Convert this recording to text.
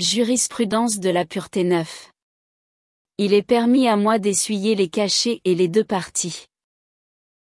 Jurisprudence de la pureté neuf. Il est permis à moi d'essuyer les cachets et les deux parties.